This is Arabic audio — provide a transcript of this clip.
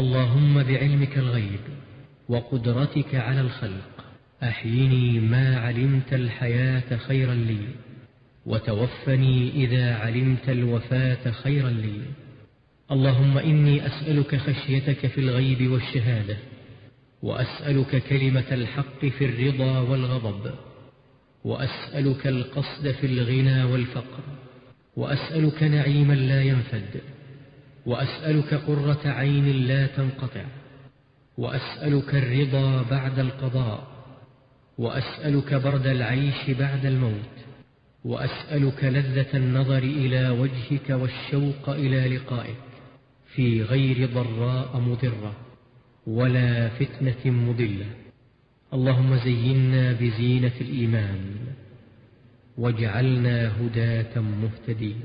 اللهم بعلمك الغيب وقدرتك على الخلق أحيني ما علمت الحياة خيرا لي وتوفني إذا علمت الوفاة خيرا لي. اللهم إني أسألك خشيتك في الغيب والشهادة وأسألك كلمة الحق في الرضا والغضب وأسألك القصد في الغنى والفقر وأسألك نعيما لا ينفد. وأسألك قرة عين لا تنقطع وأسألك الرضا بعد القضاء وأسألك برد العيش بعد الموت وأسألك لذة النظر إلى وجهك والشوق إلى لقائك في غير ضراء مضرة ولا فتنة مضلة. اللهم زينا بزينة الإيمان واجعلنا هداة مهتدين.